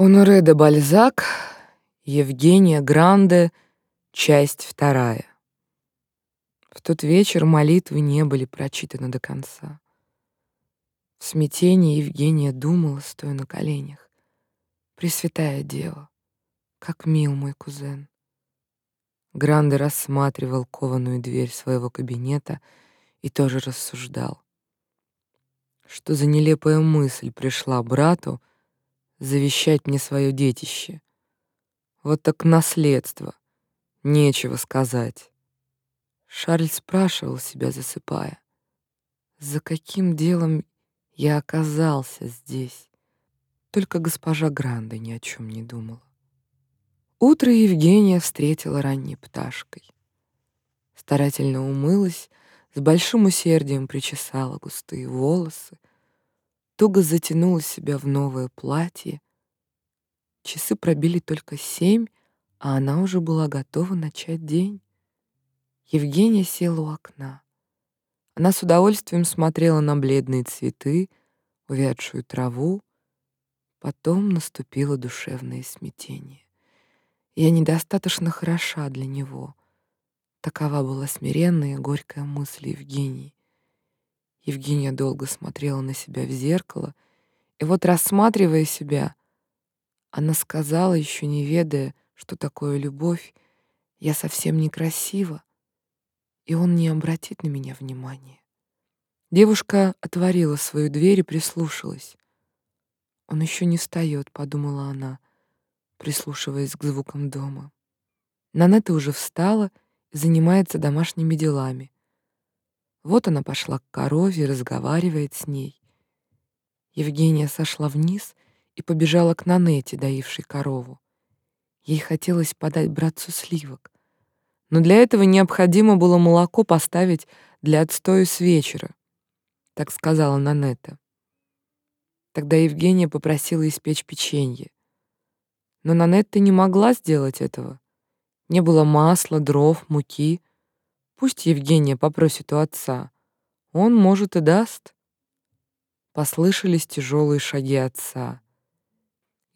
Оноре де Бальзак, Евгения Гранде, часть вторая. В тот вечер молитвы не были прочитаны до конца. В смятении Евгения думала, стоя на коленях. Пресвятая Дева, как мил мой кузен. Гранде рассматривал кованую дверь своего кабинета и тоже рассуждал. Что за нелепая мысль пришла брату завещать мне свое детище. Вот так наследство. Нечего сказать. Шарль спрашивал себя, засыпая, за каким делом я оказался здесь. Только госпожа Гранда ни о чем не думала. Утро Евгения встретила ранней пташкой. Старательно умылась, с большим усердием причесала густые волосы, туго затянула себя в новое платье. Часы пробили только семь, а она уже была готова начать день. Евгения села у окна. Она с удовольствием смотрела на бледные цветы, увядшую траву. Потом наступило душевное смятение. Я недостаточно хороша для него. Такова была смиренная и горькая мысль Евгении. Евгения долго смотрела на себя в зеркало, и вот, рассматривая себя, она сказала, еще не ведая, что такое любовь, «Я совсем некрасива, и он не обратит на меня внимания». Девушка отворила свою дверь и прислушалась. «Он еще не встает», — подумала она, прислушиваясь к звукам дома. Нанетта уже встала и занимается домашними делами. Вот она пошла к корове и разговаривает с ней. Евгения сошла вниз и побежала к Нанете, доившей корову. Ей хотелось подать братцу сливок, но для этого необходимо было молоко поставить для отстоя с вечера, так сказала Нанета. Тогда Евгения попросила испечь печенье. Но Нанетта не могла сделать этого. Не было масла, дров, муки. Пусть Евгения попросит у отца. Он, может, и даст. Послышались тяжелые шаги отца.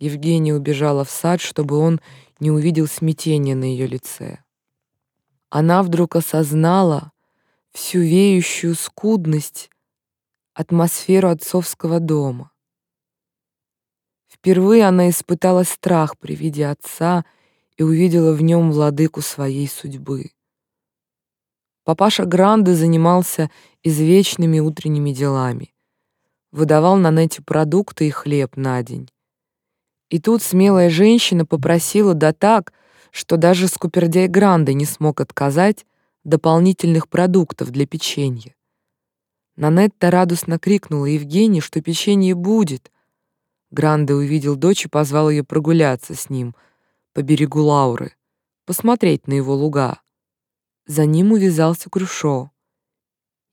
Евгения убежала в сад, чтобы он не увидел смятения на ее лице. Она вдруг осознала всю веющую скудность, атмосферу отцовского дома. Впервые она испытала страх при виде отца и увидела в нем владыку своей судьбы. Папаша Гранде занимался извечными утренними делами. Выдавал на нете продукты и хлеб на день. И тут смелая женщина попросила да так, что даже скупердяй Гранде не смог отказать дополнительных продуктов для печенья. Нанетта радостно крикнула Евгении, что печенье будет. Гранде увидел дочь и позвал ее прогуляться с ним по берегу Лауры, посмотреть на его луга. За ним увязался Крюшо.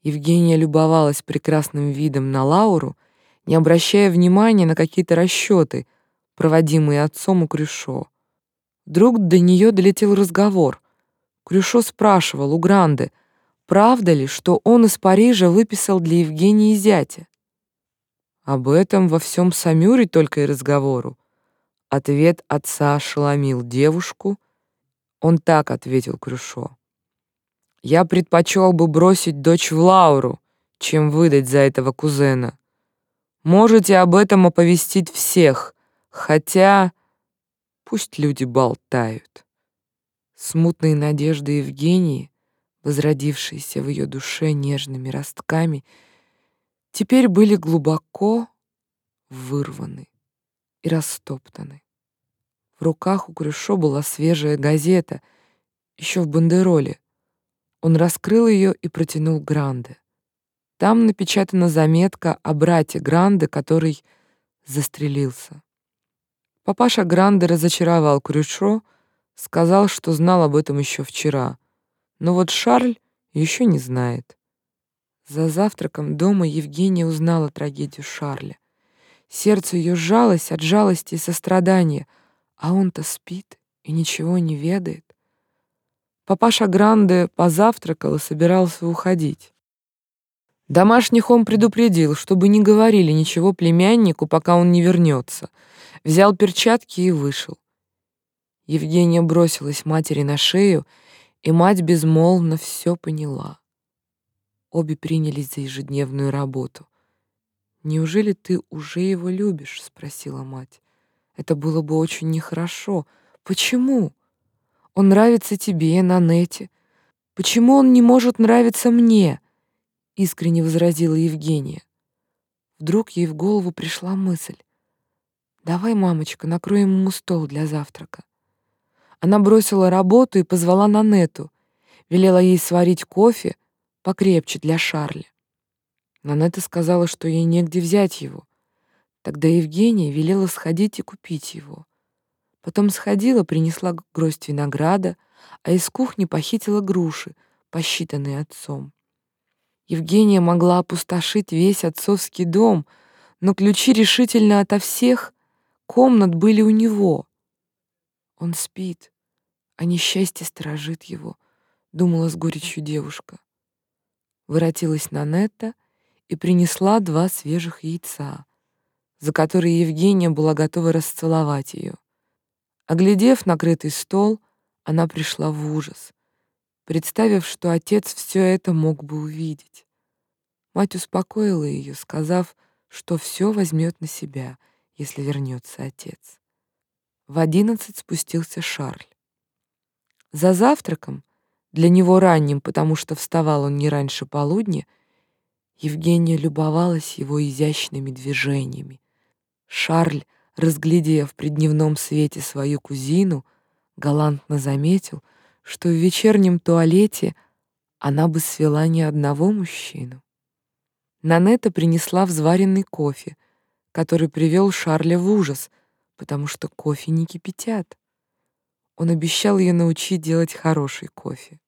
Евгения любовалась прекрасным видом на Лауру, не обращая внимания на какие-то расчеты, проводимые отцом у Крюшо. Вдруг до нее долетел разговор. Крюшо спрашивал у Гранды, правда ли, что он из Парижа выписал для Евгении зятя. Об этом во всем Самюре только и разговору. Ответ отца ошеломил девушку. Он так ответил Крюшо. Я предпочел бы бросить дочь в Лауру, чем выдать за этого кузена. Можете об этом оповестить всех, хотя пусть люди болтают. Смутные надежды Евгении, возродившиеся в ее душе нежными ростками, теперь были глубоко вырваны и растоптаны. В руках у Крюшо была свежая газета, еще в бандероле, он раскрыл ее и протянул Гранде. Там напечатана заметка о брате Гранде, который застрелился. Папаша Гранде разочаровал Крючо, сказал, что знал об этом еще вчера. Но вот Шарль еще не знает. За завтраком дома Евгения узнала трагедию Шарля. Сердце ее сжалось от жалости и сострадания, а он-то спит и ничего не ведает. Папаша Гранде позавтракал и собирался уходить. Домашних он предупредил, чтобы не говорили ничего племяннику, пока он не вернется. Взял перчатки и вышел. Евгения бросилась матери на шею, и мать безмолвно все поняла. Обе принялись за ежедневную работу. «Неужели ты уже его любишь?» — спросила мать. «Это было бы очень нехорошо. Почему? Он нравится тебе, Нанете. Почему он не может нравиться мне?» — искренне возразила Евгения. Вдруг ей в голову пришла мысль. «Давай, мамочка, накроем ему стол для завтрака». Она бросила работу и позвала Нанету, велела ей сварить кофе покрепче для Шарля. Нанета сказала, что ей негде взять его. Тогда Евгения велела сходить и купить его. Потом сходила, принесла гроздь винограда, а из кухни похитила груши, посчитанные отцом. Евгения могла опустошить весь отцовский дом, но ключи решительно ото всех комнат были у него. Он спит, а несчастье сторожит его, думала с горечью девушка. Воротилась Нанетта и принесла два свежих яйца, за которые Евгения была готова расцеловать ее. Оглядев накрытый стол, она пришла в ужас, представив, что отец все это мог бы увидеть. Мать успокоила ее, сказав, что все возьмет на себя, если вернется отец. В одиннадцать спустился Шарль. За завтраком, для него ранним, потому что вставал он не раньше полудня, Евгения любовалась его изящными движениями. Шарль, разглядев при дневном свете свою кузину, галантно заметил, что в вечернем туалете она бы свела ни одного мужчину. Нанета принесла взваренный кофе, который привел Шарля в ужас, потому что кофе не кипятят. Он обещал ее научить делать хороший кофе.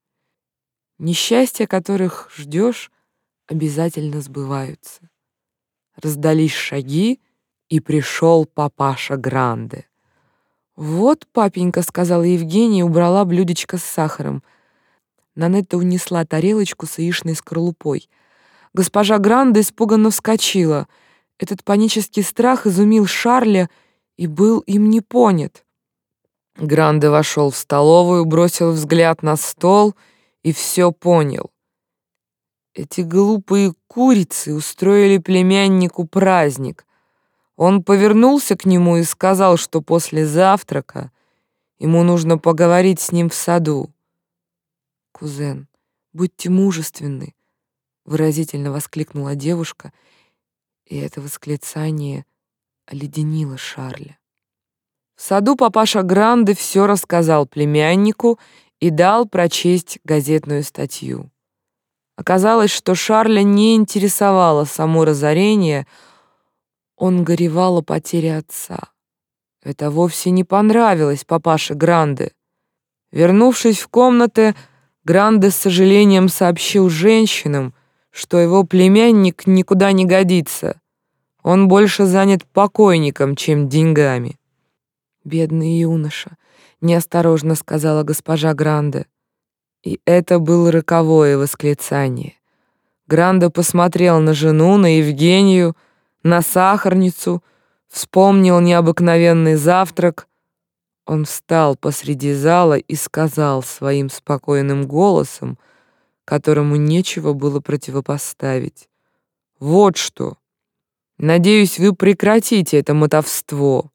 Несчастья, которых ждешь, обязательно сбываются. Раздались шаги, и пришел папаша Гранде. «Вот, папенька», — сказала Евгения и убрала блюдечко с сахаром. Нанетта унесла тарелочку с яичной скорлупой. Госпожа Гранде испуганно вскочила. Этот панический страх изумил Шарля и был им не понят. Гранде вошел в столовую, бросил взгляд на стол и все понял. Эти глупые курицы устроили племяннику праздник. Он повернулся к нему и сказал, что после завтрака ему нужно поговорить с ним в саду. «Кузен, будьте мужественны», — выразительно воскликнула девушка, и это восклицание оледенило Шарля. В саду папаша Гранде все рассказал племяннику и дал прочесть газетную статью. Оказалось, что Шарля не интересовало само разорение, он горевал о потере отца. Это вовсе не понравилось папаше Гранде. Вернувшись в комнаты, Гранде с сожалением сообщил женщинам, что его племянник никуда не годится. Он больше занят покойником, чем деньгами. «Бедный юноша», — неосторожно сказала госпожа Гранде. И это было роковое восклицание. Гранде посмотрел на жену, на Евгению, на сахарницу, вспомнил необыкновенный завтрак. Он встал посреди зала и сказал своим спокойным голосом, которому нечего было противопоставить. «Вот что! Надеюсь, вы прекратите это мотовство.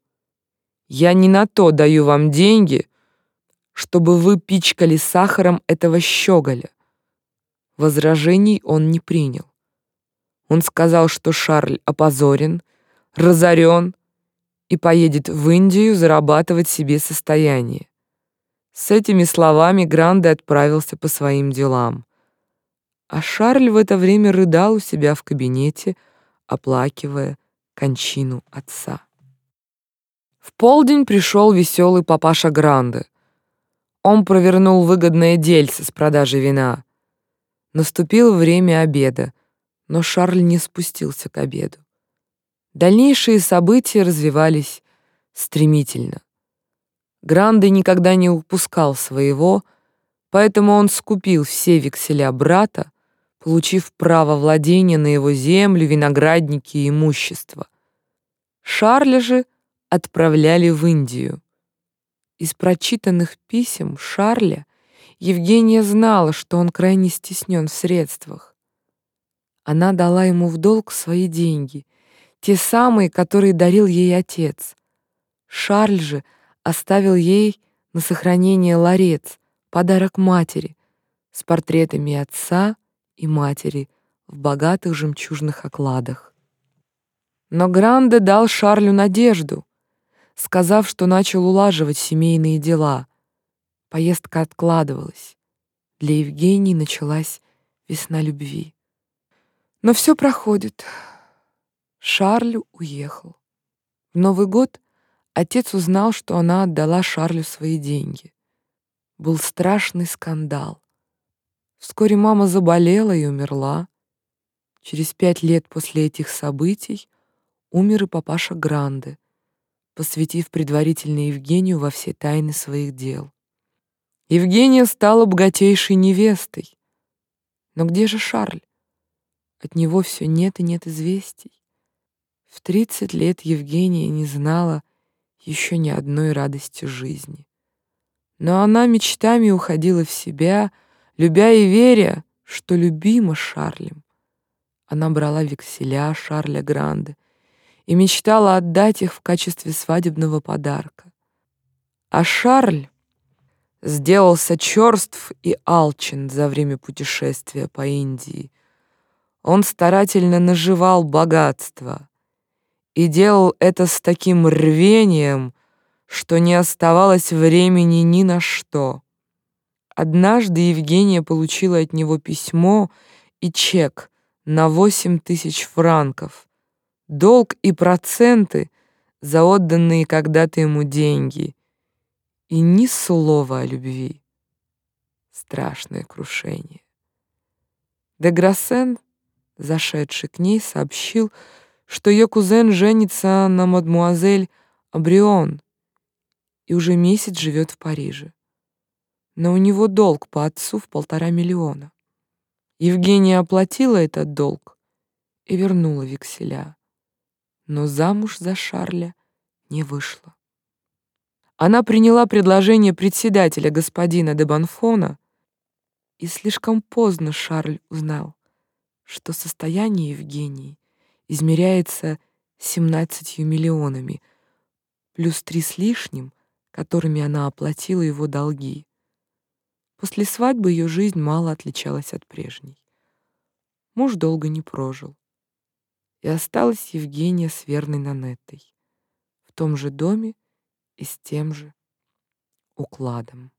Я не на то даю вам деньги, чтобы вы пичкали сахаром этого щеголя. Возражений он не принял. Он сказал, что Шарль опозорен, разорен и поедет в Индию зарабатывать себе состояние. С этими словами Гранде отправился по своим делам. А Шарль в это время рыдал у себя в кабинете, оплакивая кончину отца. В полдень пришел веселый папаша Гранде. Он провернул выгодное дельце с продажей вина. Наступило время обеда, но Шарль не спустился к обеду. Дальнейшие события развивались стремительно. Гранде никогда не упускал своего, поэтому он скупил все векселя брата, получив право владения на его землю, виноградники и имущество. Шарля же отправляли в Индию. Из прочитанных писем Шарля Евгения знала, что он крайне стеснен в средствах. Она дала ему в долг свои деньги, те самые, которые дарил ей отец. Шарль же оставил ей на сохранение ларец, подарок матери, с портретами отца и матери в богатых жемчужных окладах. Но Гранде дал Шарлю надежду, сказав, что начал улаживать семейные дела. Поездка откладывалась. Для Евгении началась весна любви. Но все проходит. Шарль уехал. В Новый год отец узнал, что она отдала Шарлю свои деньги. Был страшный скандал. Вскоре мама заболела и умерла. Через пять лет после этих событий умер и папаша Гранде, посвятив предварительно Евгению во все тайны своих дел. Евгения стала богатейшей невестой. Но где же Шарль? От него все нет и нет известий. В тридцать лет Евгения не знала еще ни одной радости жизни. Но она мечтами уходила в себя, любя и веря, что любима Шарлем. Она брала векселя Шарля Гранде и мечтала отдать их в качестве свадебного подарка. А Шарль сделался черств и алчен за время путешествия по Индии. Он старательно наживал богатство и делал это с таким рвением, что не оставалось времени ни на что. Однажды Евгения получила от него письмо и чек на восемь тысяч франков, долг и проценты за отданные когда-то ему деньги, и ни слова о любви. Страшное крушение. Деграссен, зашедший к ней, сообщил, что ее кузен женится на мадмуазель Абрион и уже месяц живет в Париже но у него долг по отцу в полтора миллиона. Евгения оплатила этот долг и вернула векселя, но замуж за Шарля не вышла. Она приняла предложение председателя господина де Банфона, и слишком поздно Шарль узнал, что состояние Евгении измеряется 17 миллионами, плюс три с лишним, которыми она оплатила его долги. После свадьбы ее жизнь мало отличалась от прежней. Муж долго не прожил. И осталась Евгения с верной Нанеттой в том же доме и с тем же укладом.